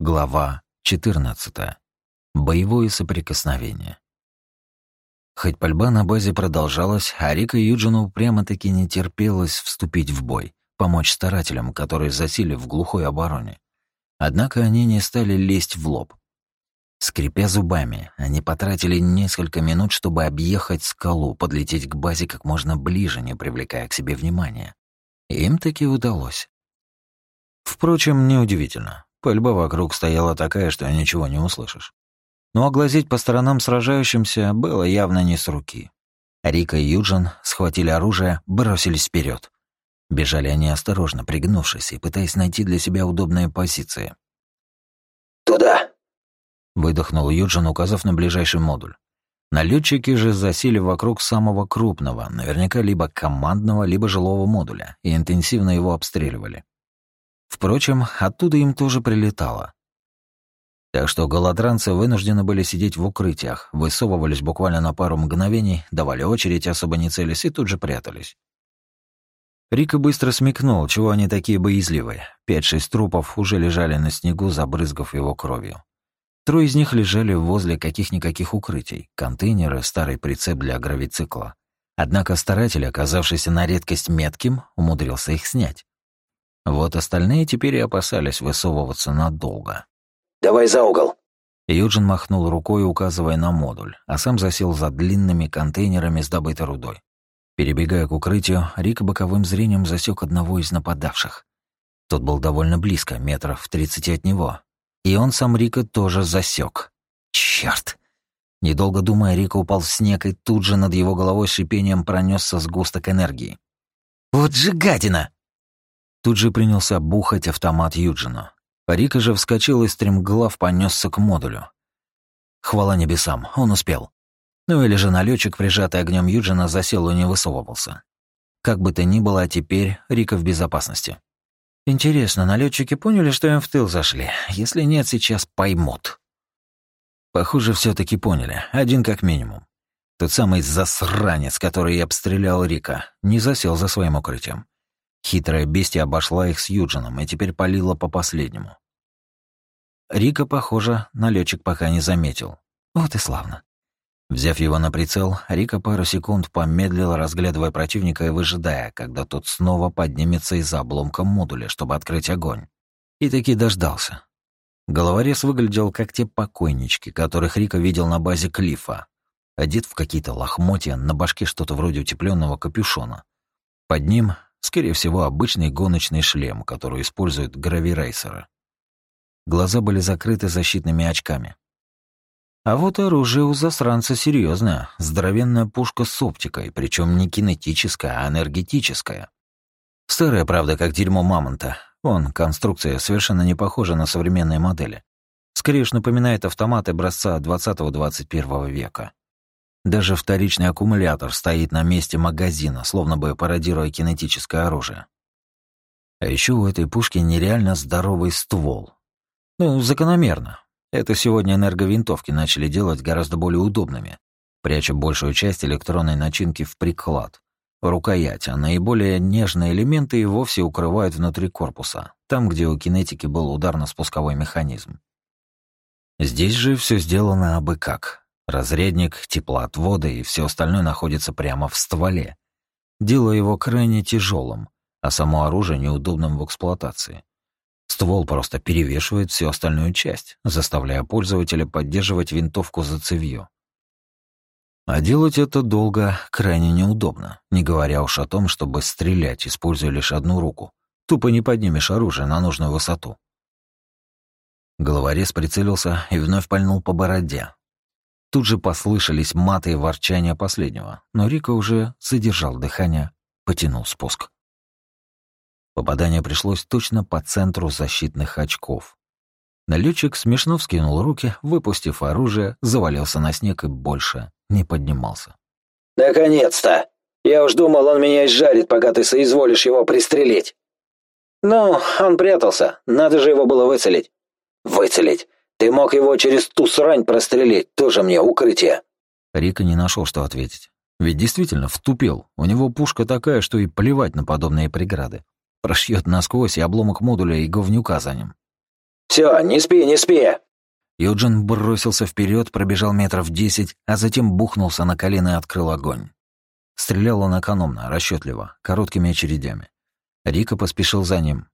Глава 14. Боевое соприкосновение. Хоть пальба на базе продолжалась, а Рика Юджину прямо-таки не терпелось вступить в бой, помочь старателям, которые засели в глухой обороне. Однако они не стали лезть в лоб. Скрипя зубами, они потратили несколько минут, чтобы объехать скалу, подлететь к базе как можно ближе, не привлекая к себе внимания. Им таки удалось. Впрочем, неудивительно. Пальба вокруг стояла такая, что ничего не услышишь. Но оглазеть по сторонам сражающимся было явно не с руки. Рика и Юджин схватили оружие, бросились вперед. Бежали они осторожно, пригнувшись и пытаясь найти для себя удобные позиции. «Туда!» — выдохнул Юджин, указав на ближайший модуль. Налетчики же засели вокруг самого крупного, наверняка либо командного, либо жилого модуля, и интенсивно его обстреливали. Впрочем, оттуда им тоже прилетало. Так что голодранцы вынуждены были сидеть в укрытиях, высовывались буквально на пару мгновений, давали очередь, особо не целясь, и тут же прятались. Рика быстро смекнул, чего они такие боязливые. Пять-шесть трупов уже лежали на снегу, забрызгав его кровью. Трое из них лежали возле каких-никаких укрытий, контейнеры, старый прицеп для гравицикла. Однако старатель, оказавшийся на редкость метким, умудрился их снять. Вот остальные теперь и опасались высовываться надолго. «Давай за угол!» Юджин махнул рукой, указывая на модуль, а сам засел за длинными контейнерами с добытой рудой. Перебегая к укрытию, Рик боковым зрением засек одного из нападавших. Тот был довольно близко, метров в тридцати от него. И он сам Рика тоже засек. Черт! Недолго думая, Рика упал в снег, и тут же над его головой шипением пронесся сгусток энергии. «Вот же гадина!» Тут же принялся бухать автомат Юджина. Рика же вскочил и стремглав понесся к модулю. Хвала небесам, он успел. Ну или же налетчик, прижатый огнем Юджина, засел и не высовывался. Как бы то ни было, а теперь Рика в безопасности. Интересно, налетчики поняли, что им в тыл зашли? Если нет, сейчас поймут. Похоже, все таки поняли. Один как минимум. Тот самый засранец, который обстрелял Рика, не засел за своим укрытием. Хитрая бестия обошла их с Юджином и теперь палила по последнему. Рика, похоже, налетчик пока не заметил. Вот и славно. Взяв его на прицел, Рика пару секунд помедлил, разглядывая противника и выжидая, когда тот снова поднимется из-за обломка модуля, чтобы открыть огонь. И таки дождался. Головорез выглядел как те покойнички, которых Рика видел на базе Клифа. Одет в какие-то лохмотья, на башке что-то вроде утепленного капюшона. Под ним Скорее всего, обычный гоночный шлем, который используют гравирейсеры. Глаза были закрыты защитными очками. А вот оружие у засранца серьезное, здоровенная пушка с оптикой, причем не кинетическая, а энергетическая. Старая, правда, как дерьмо мамонта. Вон, конструкция совершенно не похожа на современные модели. Скорее уж напоминает автоматы образца 20-21 века. Даже вторичный аккумулятор стоит на месте магазина, словно бы пародируя кинетическое оружие. А еще у этой пушки нереально здоровый ствол. Ну, закономерно. Это сегодня энерговинтовки начали делать гораздо более удобными, пряча большую часть электронной начинки в приклад, рукоять, а наиболее нежные элементы и вовсе укрывают внутри корпуса, там, где у кинетики был ударно-спусковой механизм. Здесь же все сделано абы как. Разредник, теплоотводы и все остальное находится прямо в стволе, делая его крайне тяжелым, а само оружие неудобным в эксплуатации. Ствол просто перевешивает всю остальную часть, заставляя пользователя поддерживать винтовку за цевьё. А делать это долго крайне неудобно, не говоря уж о том, чтобы стрелять, используя лишь одну руку. Тупо не поднимешь оружие на нужную высоту. Головорез прицелился и вновь пальнул по бороде, Тут же послышались маты и ворчания последнего, но Рика уже задержал дыхание, потянул спуск. Попадание пришлось точно по центру защитных очков. Налетчик смешно вскинул руки, выпустив оружие, завалился на снег и больше не поднимался. «Наконец-то! Я уж думал, он меня изжарит, пока ты соизволишь его пристрелить». «Ну, он прятался, надо же его было выцелить». «Выцелить? Ты мог его через ту срань прострелить, тоже мне укрытие». Рика не нашел, что ответить. Ведь действительно втупил. У него пушка такая, что и плевать на подобные преграды. Прошьет насквозь и обломок модуля и говнюка за ним. Все, не спи, не спи!» Юджин бросился вперед, пробежал метров десять, а затем бухнулся на колено и открыл огонь. Стрелял он экономно, расчетливо, короткими очередями. Рика поспешил за ним.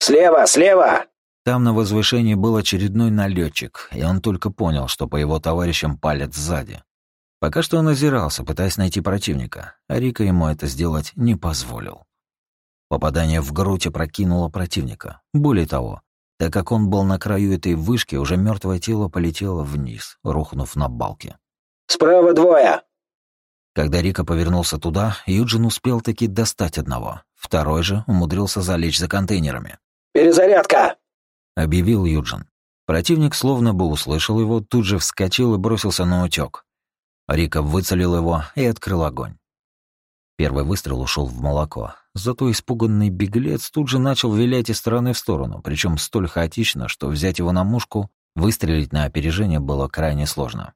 «Слева, слева!» Там на возвышении был очередной налетчик, и он только понял, что по его товарищам палят сзади. Пока что он озирался, пытаясь найти противника, а Рика ему это сделать не позволил. Попадание в грудь опрокинуло противника. Более того, так как он был на краю этой вышки, уже мертвое тело полетело вниз, рухнув на балке. «Справа двое!» Когда Рика повернулся туда, Юджин успел таки достать одного. Второй же умудрился залечь за контейнерами. «Перезарядка!» — объявил Юджин. Противник словно бы услышал его, тут же вскочил и бросился на утёк. Рика выцелил его и открыл огонь. Первый выстрел ушел в молоко. Зато испуганный беглец тут же начал вилять из стороны в сторону, причем столь хаотично, что взять его на мушку, выстрелить на опережение было крайне сложно.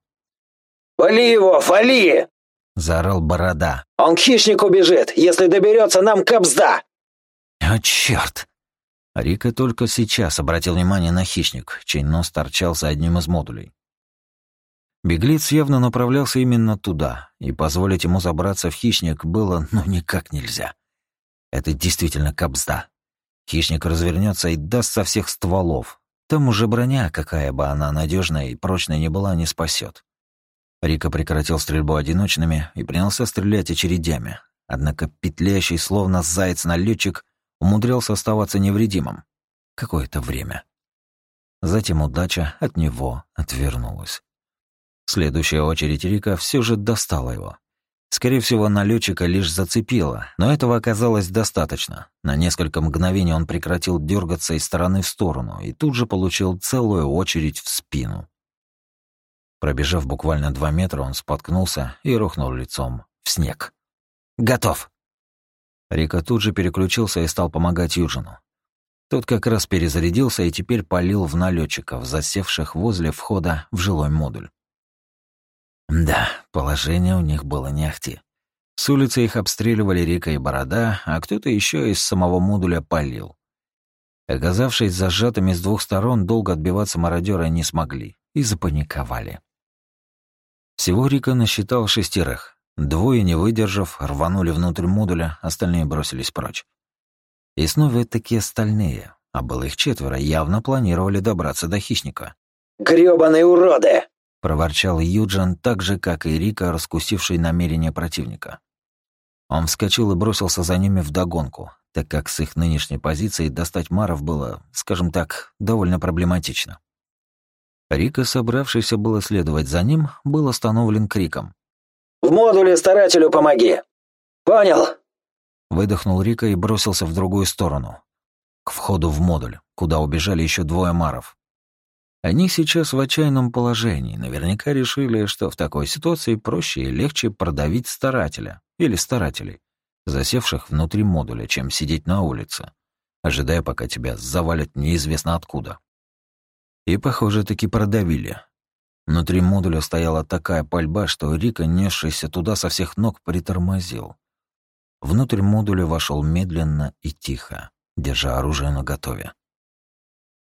«Вали его, вали!» — заорал Борода. «Он к хищнику бежит! Если доберется, нам капзда!» «О, черт! Рика только сейчас обратил внимание на хищник, чей нос торчал за одним из модулей. Беглец явно направлялся именно туда, и позволить ему забраться в хищник было ну никак нельзя. Это действительно капзда. Хищник развернется и даст со всех стволов. Там уже броня, какая бы она надежная и прочная не была, не спасет. Рика прекратил стрельбу одиночными и принялся стрелять очередями. Однако петлящий, словно заяц налетчик, умудрялся оставаться невредимым. Какое-то время. Затем удача от него отвернулась. Следующая очередь Рика все же достала его. Скорее всего, налетчика лишь зацепило, но этого оказалось достаточно. На несколько мгновений он прекратил дергаться из стороны в сторону и тут же получил целую очередь в спину. Пробежав буквально два метра, он споткнулся и рухнул лицом в снег. «Готов!» Рика тут же переключился и стал помогать Юджину. Тот как раз перезарядился и теперь палил в налетчиков, засевших возле входа в жилой модуль. Да, положение у них было не ахти. С улицы их обстреливали Рика и Борода, а кто-то еще из самого модуля палил. Оказавшись зажатыми с двух сторон, долго отбиваться мародеры не смогли и запаниковали. Всего Рика насчитал шестерых. Двое, не выдержав, рванули внутрь модуля, остальные бросились прочь. И снова такие остальные, а было их четверо, явно планировали добраться до хищника. «Грёбаные уроды!» — проворчал Юджин, так же, как и Рика, раскусивший намерения противника. Он вскочил и бросился за ними вдогонку, так как с их нынешней позиции достать Маров было, скажем так, довольно проблематично. Рика, собравшийся было следовать за ним, был остановлен криком. «В модуле старателю помоги!» «Понял!» Выдохнул Рика и бросился в другую сторону. К входу в модуль, куда убежали еще двое Маров. Они сейчас в отчаянном положении, наверняка решили, что в такой ситуации проще и легче продавить старателя или старателей, засевших внутри модуля, чем сидеть на улице, ожидая, пока тебя завалят неизвестно откуда. И, похоже, таки продавили. Внутри модуля стояла такая пальба, что Рика, несшийся туда со всех ног, притормозил. Внутрь модуля вошел медленно и тихо, держа оружие наготове.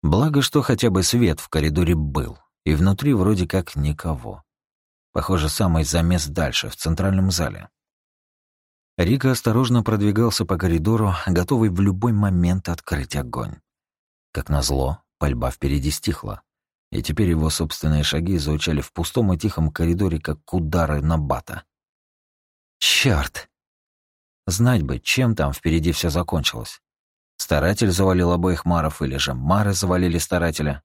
Благо, что хотя бы свет в коридоре был, и внутри вроде как никого. Похоже, самый замес дальше, в центральном зале. Рика осторожно продвигался по коридору, готовый в любой момент открыть огонь. Как назло, пальба впереди стихла, и теперь его собственные шаги звучали в пустом и тихом коридоре, как удары на бата. Чёрт! Знать бы, чем там впереди все закончилось. Старатель завалил обоих маров, или же мары завалили старателя.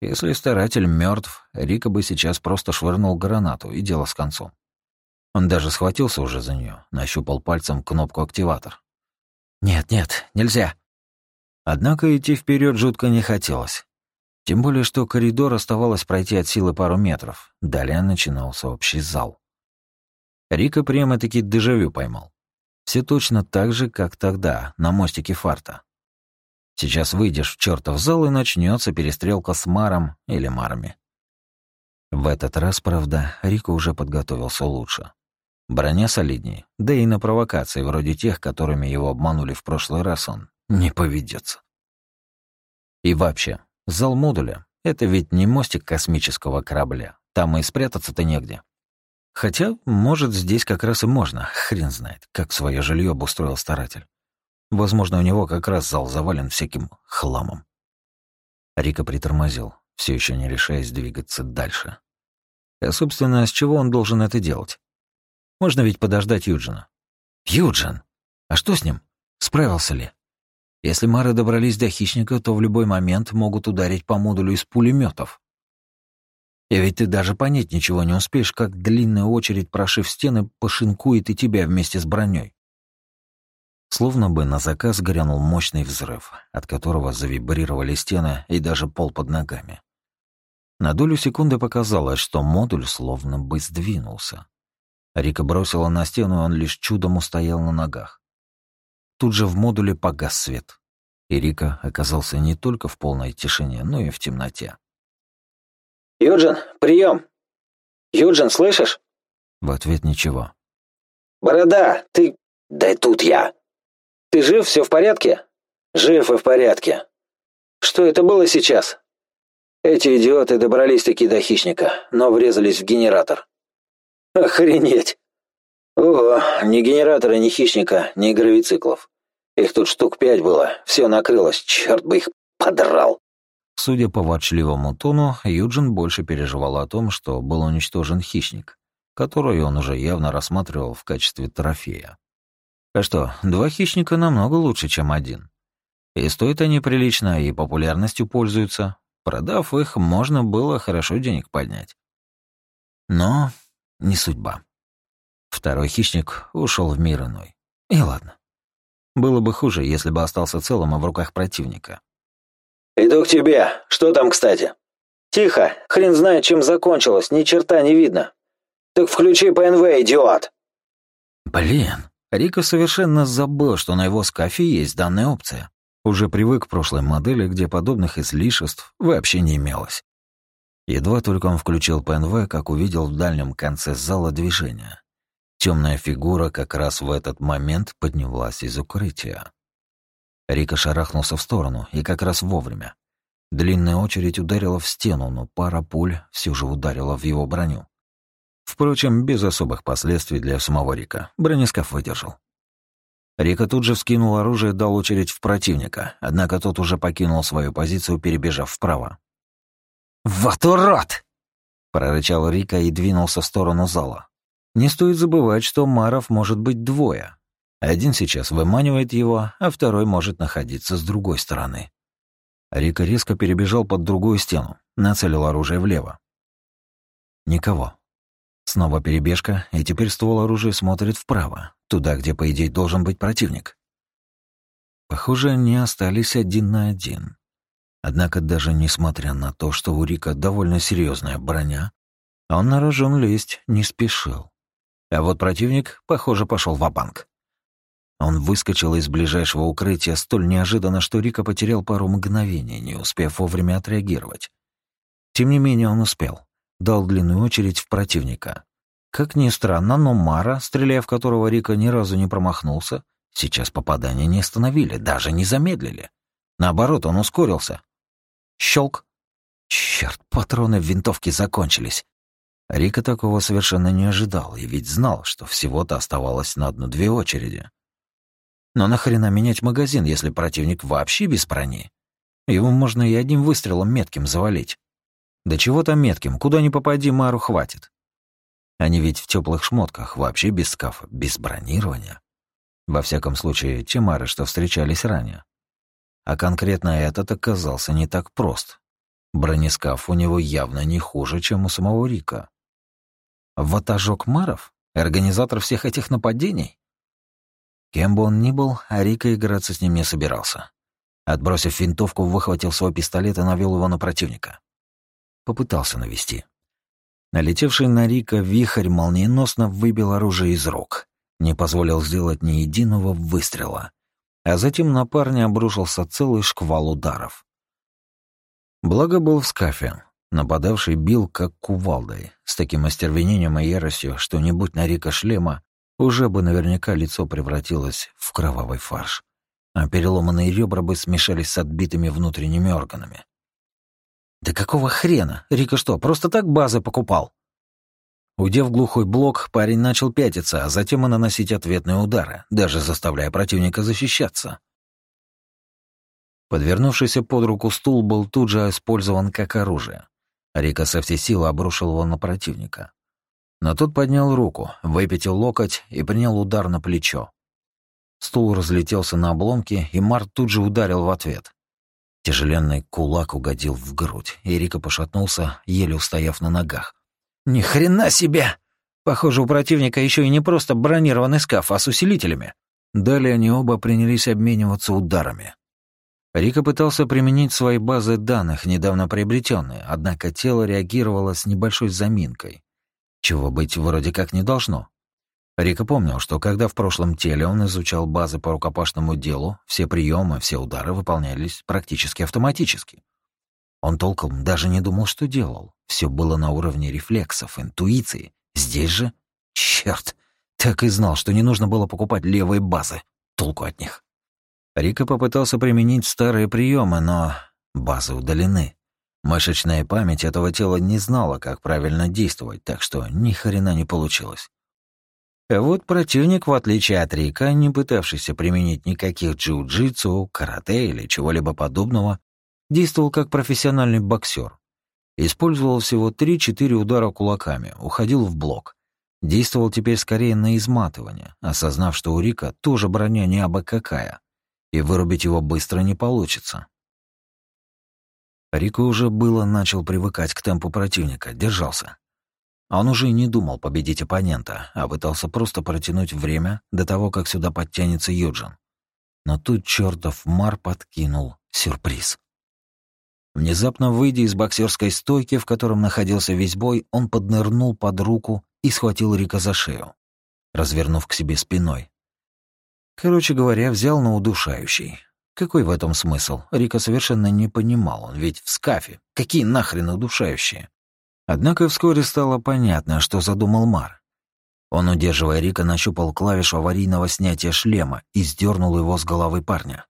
Если старатель мертв, Рика бы сейчас просто швырнул гранату, и дело с концом. Он даже схватился уже за нее, нащупал пальцем кнопку «Активатор». «Нет, нет, нельзя!» Однако идти вперед жутко не хотелось. Тем более, что коридор оставалось пройти от силы пару метров. Далее начинался общий зал. Рика прямо-таки дежавю поймал. Все точно так же, как тогда, на мостике фарта. Сейчас выйдешь в чертов зал и начнется перестрелка с Маром или Марами. В этот раз, правда, Рико уже подготовился лучше. Броня солиднее, да и на провокации, вроде тех, которыми его обманули в прошлый раз, он не поведется. И вообще, зал модуля — это ведь не мостик космического корабля. Там и спрятаться-то негде. Хотя, может, здесь как раз и можно. Хрен знает, как свое жилье обустроил старатель. Возможно, у него как раз зал завален всяким хламом. Рика притормозил, все еще не решаясь двигаться дальше. А, собственно, с чего он должен это делать? Можно ведь подождать Юджина. Юджин! А что с ним? Справился ли? Если Мары добрались до хищника, то в любой момент могут ударить по модулю из пулеметов. И ведь ты даже понять ничего не успеешь, как длинная очередь, прошив стены, пошинкует и тебя вместе с броней. Словно бы на заказ грянул мощный взрыв, от которого завибрировали стены и даже пол под ногами. На долю секунды показалось, что модуль словно бы сдвинулся. Рика бросила на стену, и он лишь чудом устоял на ногах. Тут же в модуле погас свет, и Рика оказался не только в полной тишине, но и в темноте. «Юджин, прием! Юджин, слышишь?» В ответ ничего. «Борода, ты... Да тут я! Ты жив, все в порядке?» «Жив и в порядке. Что это было сейчас?» «Эти идиоты добрались-таки до хищника, но врезались в генератор». «Охренеть! Ого, ни генератора, ни хищника, ни гравициклов. Их тут штук пять было, все накрылось, черт бы их подрал!» Судя по ворчливому тону, Юджин больше переживал о том, что был уничтожен хищник, который он уже явно рассматривал в качестве трофея. А что, два хищника намного лучше, чем один. И стоят они прилично, и популярностью пользуются. Продав их, можно было хорошо денег поднять. Но не судьба. Второй хищник ушел в мир иной. И ладно. Было бы хуже, если бы остался целым и в руках противника. «Иду к тебе. Что там, кстати?» «Тихо. Хрен знает, чем закончилось. Ни черта не видно. Так включи ПНВ, идиот!» Блин, Рико совершенно забыл, что на его скафе есть данная опция. Уже привык к прошлой модели, где подобных излишеств вообще не имелось. Едва только он включил ПНВ, как увидел в дальнем конце зала движение. Темная фигура как раз в этот момент поднялась из укрытия. Рика шарахнулся в сторону, и как раз вовремя. Длинная очередь ударила в стену, но пара пуль все же ударила в его броню. Впрочем, без особых последствий для самого Рика. Бронескаф выдержал. Рика тут же вскинул оружие и дал очередь в противника, однако тот уже покинул свою позицию, перебежав вправо. «Вот урод!» — прорычал Рика и двинулся в сторону зала. Не стоит забывать, что Маров может быть двое, один сейчас выманивает его, а второй может находиться с другой стороны. Рика резко перебежал под другую стену, нацелил оружие влево. Никого. Снова перебежка, и теперь ствол оружия смотрит вправо, туда, где, по идее, должен быть противник. Похоже, они остались один на один. Однако даже несмотря на то, что у Рика довольно серьезная броня, он на рожон лезть не спешил. А вот противник, похоже, пошел в банк он выскочил из ближайшего укрытия столь неожиданно, что Рика потерял пару мгновений, не успев вовремя отреагировать. Тем не менее он успел. Дал длинную очередь в противника. Как ни странно, но Мара, стреляя в которого Рика ни разу не промахнулся, сейчас попадания не остановили, даже не замедлили. Наоборот, он ускорился. Щелк. Черт, патроны в винтовке закончились. Рика такого совершенно не ожидал, и ведь знал, что всего-то оставалось на одну-две очереди. Но нахрена менять магазин, если противник вообще без брони? Его можно и одним выстрелом метким завалить. Да чего там метким, куда ни попади, Мару хватит. Они ведь в теплых шмотках, вообще без скафа, без бронирования. Во всяком случае, те Мары, что встречались ранее. А конкретно этот оказался не так прост. Бронескаф у него явно не хуже, чем у самого Рика. Вот ожог Маров? Организатор всех этих нападений? Кем бы он ни был, а Рика играться с ним не собирался. Отбросив винтовку, выхватил свой пистолет и навел его на противника. Попытался навести. Налетевший на Рика вихрь молниеносно выбил оружие из рук, не позволил сделать ни единого выстрела, а затем на парня обрушился целый шквал ударов. Благо был в скафе. Нападавший бил как кувалдой, с таким остервенением и яростью, что не будь на Рика шлема, уже бы наверняка лицо превратилось в кровавый фарш. а переломанные ребра бы смешались с отбитыми внутренними органами. Да какого хрена? Рика что, просто так базы покупал? Удев глухой блок, парень начал пятиться, а затем и наносить ответные удары, даже заставляя противника защищаться. Подвернувшийся под руку стул был тут же использован как оружие. Рика со всей силы обрушил его на противника. Но тот поднял руку, выпятил локоть и принял удар на плечо. Стул разлетелся на обломки, и Март тут же ударил в ответ. Тяжеленный кулак угодил в грудь, и Рика пошатнулся, еле устояв на ногах. «Ни хрена себе!» Похоже, у противника еще и не просто бронированный скаф, а с усилителями. Далее они оба принялись обмениваться ударами. Рика пытался применить свои базы данных, недавно приобретенные, однако тело реагировало с небольшой заминкой, чего быть вроде как не должно. Рика помнил, что когда в прошлом теле он изучал базы по рукопашному делу, все приемы, все удары выполнялись практически автоматически. Он толком даже не думал, что делал. Все было на уровне рефлексов, интуиции. Здесь же... Черт! Так и знал, что не нужно было покупать левые базы. Толку от них. Рика попытался применить старые приемы, но базы удалены. Мышечная память этого тела не знала, как правильно действовать, так что ни хрена не получилось. А вот противник, в отличие от Рика, не пытавшийся применить никаких джиу-джитсу, карате или чего-либо подобного, действовал как профессиональный боксер. Использовал всего 3-4 удара кулаками, уходил в блок. Действовал теперь скорее на изматывание, осознав, что у Рика тоже броня не абы какая, и вырубить его быстро не получится. Рико уже было начал привыкать к темпу противника, держался. Он уже не думал победить оппонента, а пытался просто протянуть время до того, как сюда подтянется Юджин. Но тут чертов Мар подкинул сюрприз. Внезапно выйдя из боксерской стойки, в котором находился весь бой, он поднырнул под руку и схватил Рика за шею, развернув к себе спиной. Короче говоря, взял на удушающий. Какой в этом смысл? Рика совершенно не понимал, он ведь в скафе. Какие нахрен удушающие? Однако вскоре стало понятно, что задумал Мар. Он, удерживая Рика, нащупал клавишу аварийного снятия шлема и сдернул его с головы парня.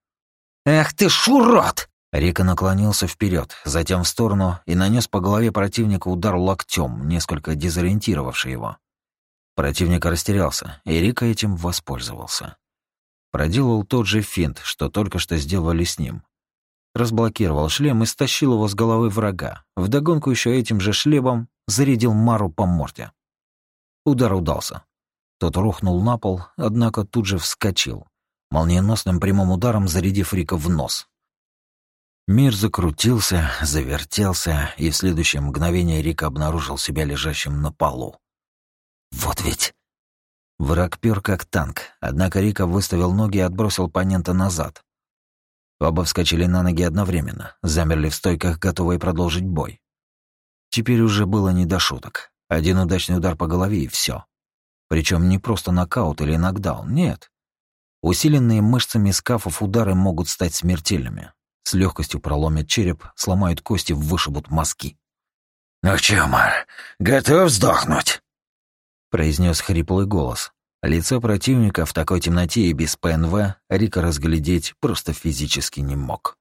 «Эх ты шурот!» Рика наклонился вперед, затем в сторону и нанес по голове противника удар локтем, несколько дезориентировавший его. Противник растерялся, и Рика этим воспользовался. Проделал тот же финт, что только что сделали с ним разблокировал шлем и стащил его с головы врага. Вдогонку еще этим же шлемом зарядил Мару по морде. Удар удался. Тот рухнул на пол, однако тут же вскочил, молниеносным прямым ударом зарядив Рика в нос. Мир закрутился, завертелся, и в следующее мгновение Рика обнаружил себя лежащим на полу. Вот ведь... Враг пёр как танк, однако Рика выставил ноги и отбросил оппонента назад. Оба вскочили на ноги одновременно, замерли в стойках, готовые продолжить бой. Теперь уже было не до шуток. Один удачный удар по голове и все. Причем не просто нокаут или нокдаун, нет. Усиленные мышцами скафов удары могут стать смертельными. С легкостью проломят череп, сломают кости, вышибут мозги. «Ну чё, Мар, готов сдохнуть?» Произнес хриплый голос, Лицо противника в такой темноте и без ПНВ Рика разглядеть просто физически не мог.